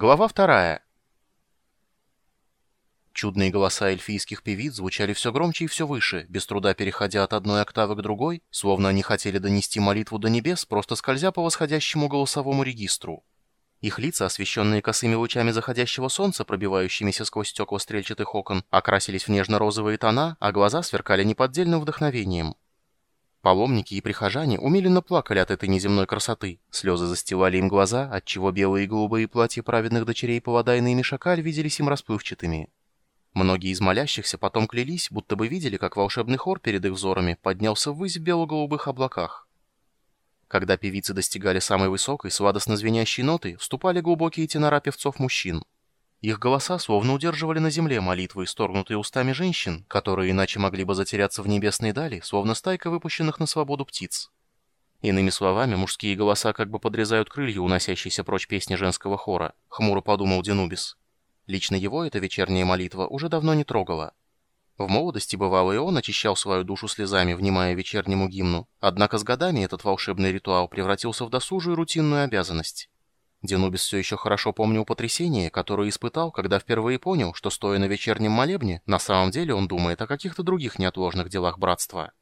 Глава вторая. Чудные голоса эльфийских певиц звучали все громче и все выше, без труда переходя от одной октавы к другой, словно они хотели донести молитву до небес, просто скользя по восходящему голосовому регистру. Их лица, освещенные косыми лучами заходящего солнца, пробивающимися сквозь стекла стрельчатых окон, окрасились в нежно-розовые тона, а глаза сверкали неподдельным вдохновением. Паломники и прихожане умиленно плакали от этой неземной красоты. Слезы застилали им глаза, отчего белые и голубые платья праведных дочерей Паладайна и Мишакаль виделись им расплывчатыми. Многие из молящихся потом клялись, будто бы видели, как волшебный хор перед их взорами поднялся ввысь в бело-голубых облаках. Когда певицы достигали самой высокой, сладостно звенящей ноты, вступали глубокие тенора певцов-мужчин. Их голоса словно удерживали на земле молитвы, исторгнутые устами женщин, которые иначе могли бы затеряться в небесной дали, словно стайка выпущенных на свободу птиц. Иными словами, мужские голоса как бы подрезают крылья, уносящиеся прочь песни женского хора, хмуро подумал Денубис. Лично его эта вечерняя молитва уже давно не трогала. В молодости, бывало, и он очищал свою душу слезами, внимая вечернему гимну, однако с годами этот волшебный ритуал превратился в досужую рутинную обязанность. Денубис все еще хорошо помнил потрясение, которое испытал, когда впервые понял, что, стоя на вечернем молебне, на самом деле он думает о каких-то других неотложных делах братства.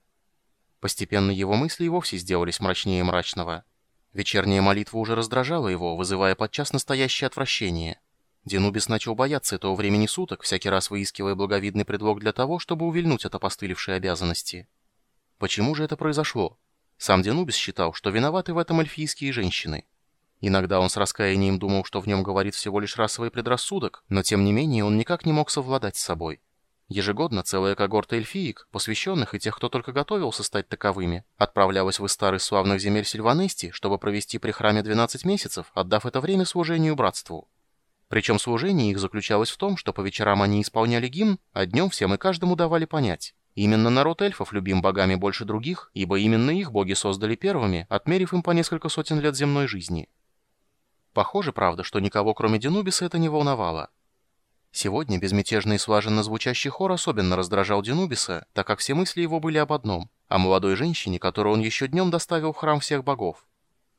Постепенно его мысли и вовсе сделались мрачнее мрачного. Вечерняя молитва уже раздражала его, вызывая подчас настоящее отвращение. Денубис начал бояться этого времени суток, всякий раз выискивая благовидный предлог для того, чтобы увильнуть от опостылевшей обязанности. Почему же это произошло? Сам Денубис считал, что виноваты в этом эльфийские женщины. Иногда он с раскаянием думал, что в нем говорит всего лишь расовый предрассудок, но тем не менее он никак не мог совладать с собой. Ежегодно целая когорта эльфиек, посвященных и тех, кто только готовился стать таковыми, отправлялась в Истар из славных земель Сильванести, чтобы провести при храме 12 месяцев, отдав это время служению братству. Причем служение их заключалось в том, что по вечерам они исполняли гимн, а днем всем и каждому давали понять. Именно народ эльфов любим богами больше других, ибо именно их боги создали первыми, отмерив им по несколько сотен лет земной жизни. Похоже, правда, что никого, кроме Денубиса, это не волновало. Сегодня безмятежный и слаженно звучащий хор особенно раздражал Денубиса, так как все мысли его были об одном — о молодой женщине, которую он еще днем доставил в храм всех богов.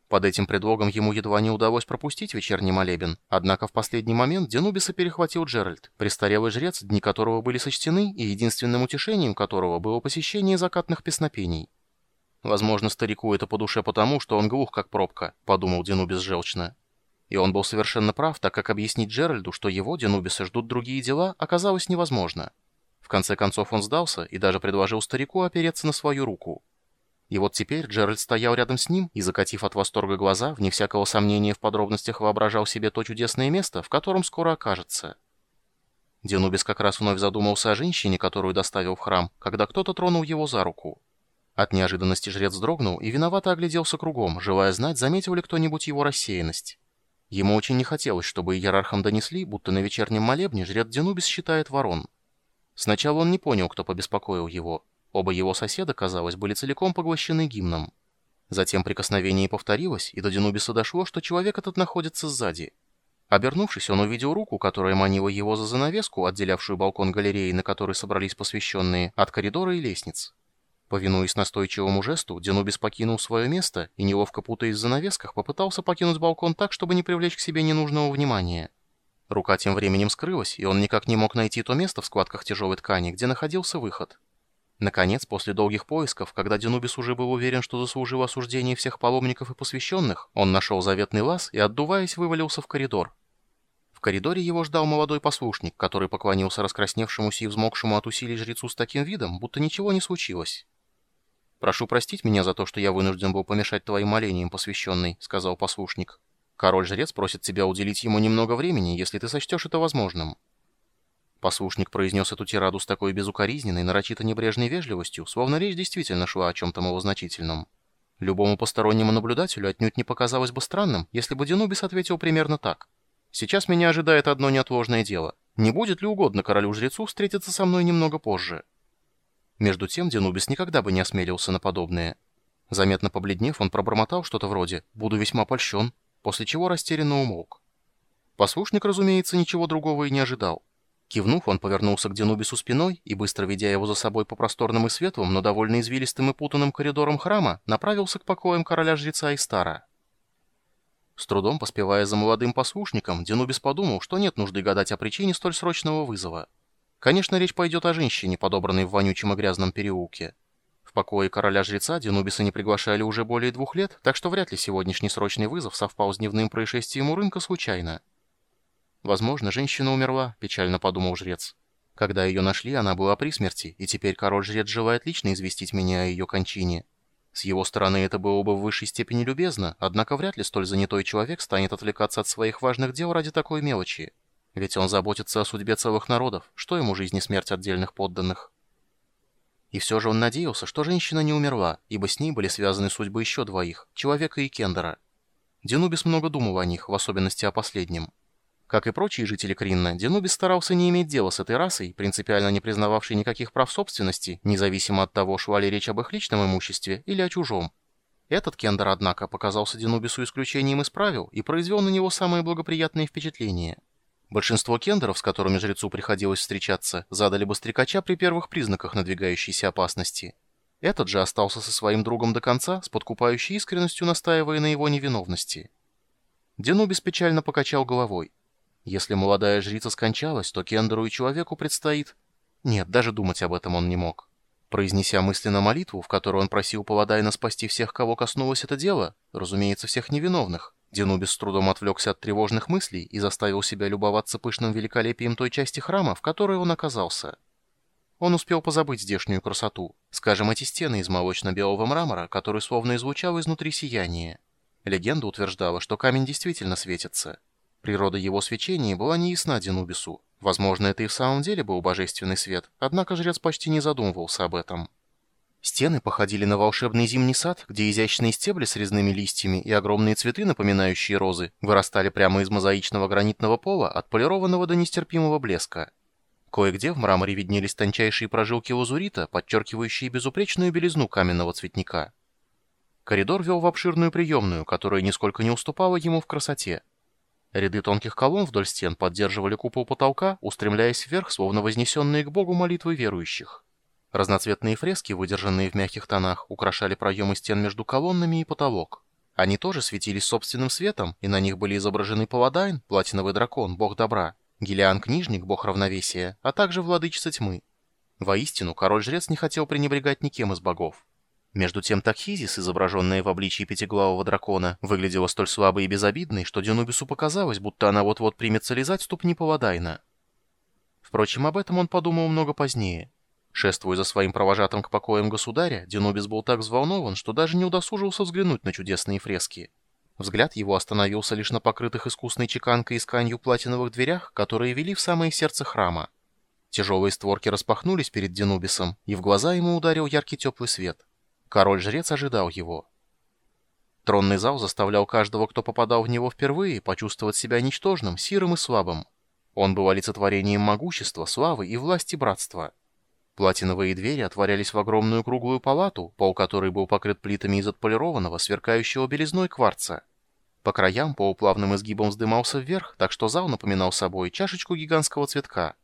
Под этим предлогом ему едва не удалось пропустить вечерний молебен, однако в последний момент Денубиса перехватил Джеральд, престарелый жрец, дни которого были сочтены и единственным утешением которого было посещение закатных песнопений. «Возможно, старику это по душе потому, что он глух, как пробка», — подумал Денубис желчно. И он был совершенно прав, так как объяснить Джеральду, что его, Денубиса, ждут другие дела, оказалось невозможно. В конце концов он сдался и даже предложил старику опереться на свою руку. И вот теперь Джеральд стоял рядом с ним и, закатив от восторга глаза, вне всякого сомнения в подробностях воображал себе то чудесное место, в котором скоро окажется. Денубис как раз вновь задумался о женщине, которую доставил в храм, когда кто-то тронул его за руку. От неожиданности жрец дрогнул и виновато огляделся кругом, желая знать, заметил ли кто-нибудь его рассеянность. Ему очень не хотелось, чтобы иерархам донесли, будто на вечернем молебне жрец Денубис считает ворон. Сначала он не понял, кто побеспокоил его. Оба его соседа, казалось, были целиком поглощены гимном. Затем прикосновение повторилось, и до Денубиса дошло, что человек этот находится сзади. Обернувшись, он увидел руку, которая манила его за занавеску, отделявшую балкон галереи, на которой собрались посвященные, от коридора и лестниц. Повинуясь настойчивому жесту, Денубис покинул свое место и, неловко путаясь в занавесках, попытался покинуть балкон так, чтобы не привлечь к себе ненужного внимания. Рука тем временем скрылась, и он никак не мог найти то место в складках тяжелой ткани, где находился выход. Наконец, после долгих поисков, когда Денубис уже был уверен, что заслужил осуждение всех паломников и посвященных, он нашел заветный лаз и, отдуваясь, вывалился в коридор. В коридоре его ждал молодой послушник, который поклонился раскрасневшемуся и взмокшему от усилий жрецу с таким видом, будто ничего не случилось. «Прошу простить меня за то, что я вынужден был помешать твоим молениям, посвященный», — сказал послушник. «Король-жрец просит тебя уделить ему немного времени, если ты сочтешь это возможным». Послушник произнес эту тираду с такой безукоризненной, нарочито небрежной вежливостью, словно речь действительно шла о чем-то малозначительном. Любому постороннему наблюдателю отнюдь не показалось бы странным, если бы Денубис ответил примерно так. «Сейчас меня ожидает одно неотложное дело. Не будет ли угодно королю-жрецу встретиться со мной немного позже?» Между тем Денубис никогда бы не осмелился на подобное. Заметно побледнев, он пробормотал что-то вроде «буду весьма польщен», после чего растерянно умолк. Послушник, разумеется, ничего другого и не ожидал. Кивнув, он повернулся к Денубису спиной и, быстро ведя его за собой по просторным и светлым, но довольно извилистым и путанным коридорам храма, направился к покоям короля-жреца Истара. С трудом поспевая за молодым послушником, Денубис подумал, что нет нужды гадать о причине столь срочного вызова. Конечно, речь пойдет о женщине, подобранной в вонючем и грязном переулке. В покое короля-жреца Денубиса не приглашали уже более двух лет, так что вряд ли сегодняшний срочный вызов совпал с дневным происшествием у рынка случайно. «Возможно, женщина умерла», — печально подумал жрец. «Когда ее нашли, она была при смерти, и теперь король-жрец желает лично известить меня о ее кончине. С его стороны это было бы в высшей степени любезно, однако вряд ли столь занятой человек станет отвлекаться от своих важных дел ради такой мелочи. Ведь он заботится о судьбе целых народов, что ему жизнь и смерть отдельных подданных». И все же он надеялся, что женщина не умерла, ибо с ней были связаны судьбы еще двоих, человека и Кендера. Денубис много думал о них, в особенности о последнем. Как и прочие жители Кринна, Денубис старался не иметь дела с этой расой, принципиально не признававшей никаких прав собственности, независимо от того, шла ли речь об их личном имуществе или о чужом. Этот Кендер, однако, показался Денубису исключением из правил и произвел на него самые благоприятные впечатления. Большинство кендеров, с которыми жрецу приходилось встречаться, задали бы стрекача при первых признаках надвигающейся опасности. Этот же остался со своим другом до конца, с подкупающей искренностью настаивая на его невиновности. Денубис печально покачал головой. Если молодая жрица скончалась, то Кендеру и человеку предстоит... Нет, даже думать об этом он не мог. Произнеся мысленно молитву, в которой он просил Паладайна спасти всех, кого коснулось это дело, разумеется, всех невиновных, Денубис с трудом отвлекся от тревожных мыслей и заставил себя любоваться пышным великолепием той части храма, в которой он оказался. Он успел позабыть здешнюю красоту, скажем, эти стены из молочно-белого мрамора, который словно излучал изнутри сияние. Легенда утверждала, что камень действительно светится. Природа его свечения была неясна Денубису. Возможно, это и в самом деле был божественный свет, однако жрец почти не задумывался об этом. Стены походили на волшебный зимний сад, где изящные стебли с резными листьями и огромные цветы, напоминающие розы, вырастали прямо из мозаичного гранитного пола, отполированного до нестерпимого блеска. Кое-где в мраморе виднелись тончайшие прожилки лазурита, подчеркивающие безупречную белизну каменного цветника. Коридор вел в обширную приемную, которая нисколько не уступала ему в красоте. Ряды тонких колонн вдоль стен поддерживали купол потолка, устремляясь вверх, словно вознесенные к Богу молитвы верующих. Разноцветные фрески, выдержанные в мягких тонах, украшали проемы стен между колоннами и потолок. Они тоже светились собственным светом, и на них были изображены Паладайн, платиновый дракон, бог добра, Гелиан-книжник, бог равновесия, а также владычица тьмы. Воистину, король-жрец не хотел пренебрегать никем из богов. Между тем Такхизис, изображенная в обличии пятиглавого дракона, выглядела столь слабой и безобидной, что Денубису показалось, будто она вот-вот примется лизать ступни Паладайна. Впрочем, об этом он подумал много позднее. Шествуя за своим провожатым к покоям государя, Денубис был так взволнован, что даже не удосужился взглянуть на чудесные фрески. Взгляд его остановился лишь на покрытых искусной чеканкой и сканью платиновых дверях, которые вели в самое сердце храма. Тяжелые створки распахнулись перед Денубисом, и в глаза ему ударил яркий теплый свет. Король-жрец ожидал его. Тронный зал заставлял каждого, кто попадал в него впервые, почувствовать себя ничтожным, сирым и слабым. Он был олицетворением могущества, славы и власти братства. Платиновые двери отворялись в огромную круглую палату, пол которой был покрыт плитами из отполированного, сверкающего белизной кварца. По краям пол плавным изгибом вздымался вверх, так что зал напоминал собой чашечку гигантского цветка.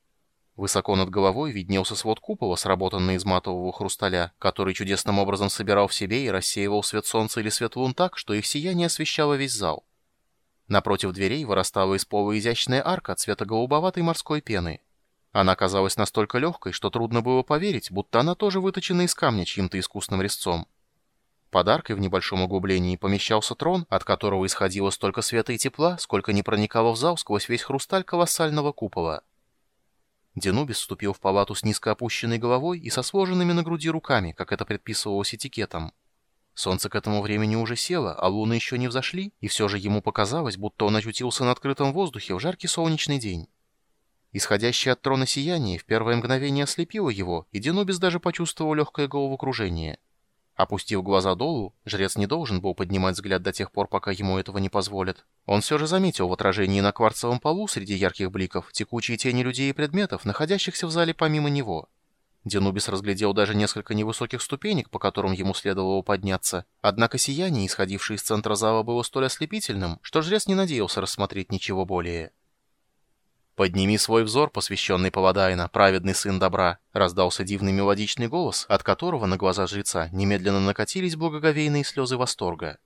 Высоко над головой виднелся свод купола, сработанный из матового хрусталя, который чудесным образом собирал в себе и рассеивал свет солнца или свет лун так, что их сияние освещало весь зал. Напротив дверей вырастала из пола изящная арка цвета голубоватой морской пены. Она казалась настолько легкой, что трудно было поверить, будто она тоже выточена из камня чьим-то искусным резцом. Под аркой в небольшом углублении помещался трон, от которого исходило столько света и тепла, сколько не проникало в зал сквозь весь хрусталь колоссального купола. Денубис вступил в палату с низко опущенной головой и со сложенными на груди руками, как это предписывалось этикетом. Солнце к этому времени уже село, а луны еще не взошли, и все же ему показалось, будто он очутился на открытом воздухе в жаркий солнечный день. Исходящее от трона сияние в первое мгновение ослепило его, и Денубис даже почувствовал легкое головокружение. Опустив глаза долу, жрец не должен был поднимать взгляд до тех пор, пока ему этого не позволят. Он все же заметил в отражении на кварцевом полу среди ярких бликов текучие тени людей и предметов, находящихся в зале помимо него. Денубис разглядел даже несколько невысоких ступенек, по которым ему следовало подняться. Однако сияние, исходившее из центра зала, было столь ослепительным, что жрец не надеялся рассмотреть ничего более. «Подними свой взор, посвященный Паладайна, праведный сын добра», — раздался дивный мелодичный голос, от которого на глаза жреца немедленно накатились благоговейные слезы восторга.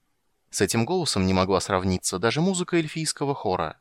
С этим голосом не могла сравниться даже музыка эльфийского хора.